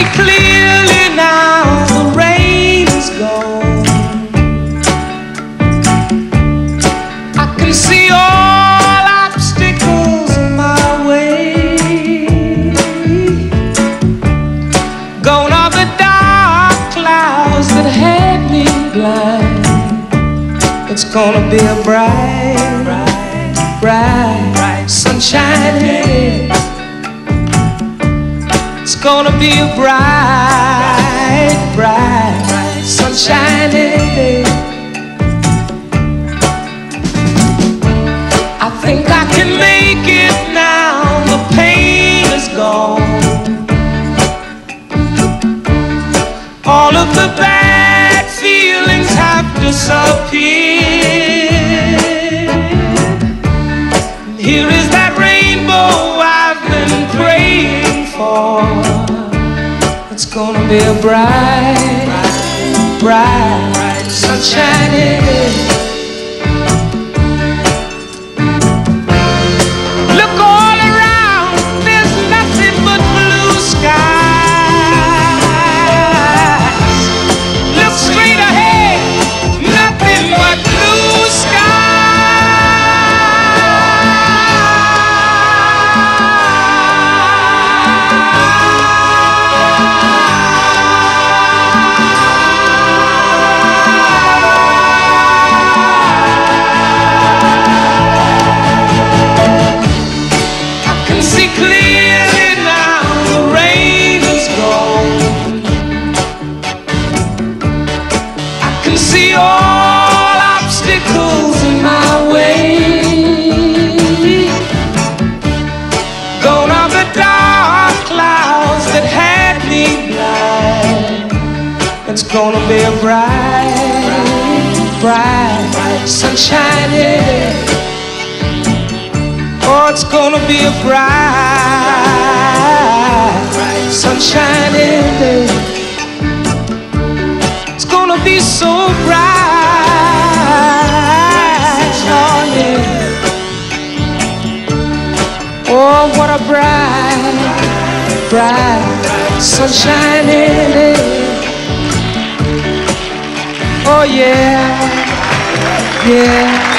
me clearly now the rain is gone. I can see all obstacles in my way. Gone are the dark clouds that had me blind. It's gonna be a bright, bright, bright, bright sunshine day. It's gonna be a bright, bright, bright sunshiny day. I think I can make it now. The pain is gone. All of the bad feelings have disappeared. Here is that rainbow bright, bright, bright sunshiny It's gonna be a bright, bright, bright day. It's gonna be a bright, bright, sunshiny day. It's gonna be so bright, oh yeah. Oh, what a bright, bright, sunshiny day. Oh yeah, yeah.